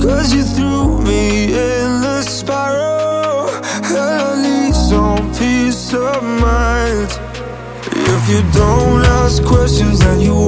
Cause you threw me in the spiral. And I need some peace of mind. If you don't ask questions, then you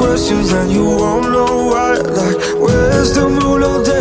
questions and you won't know why. Like, where's the moon all day?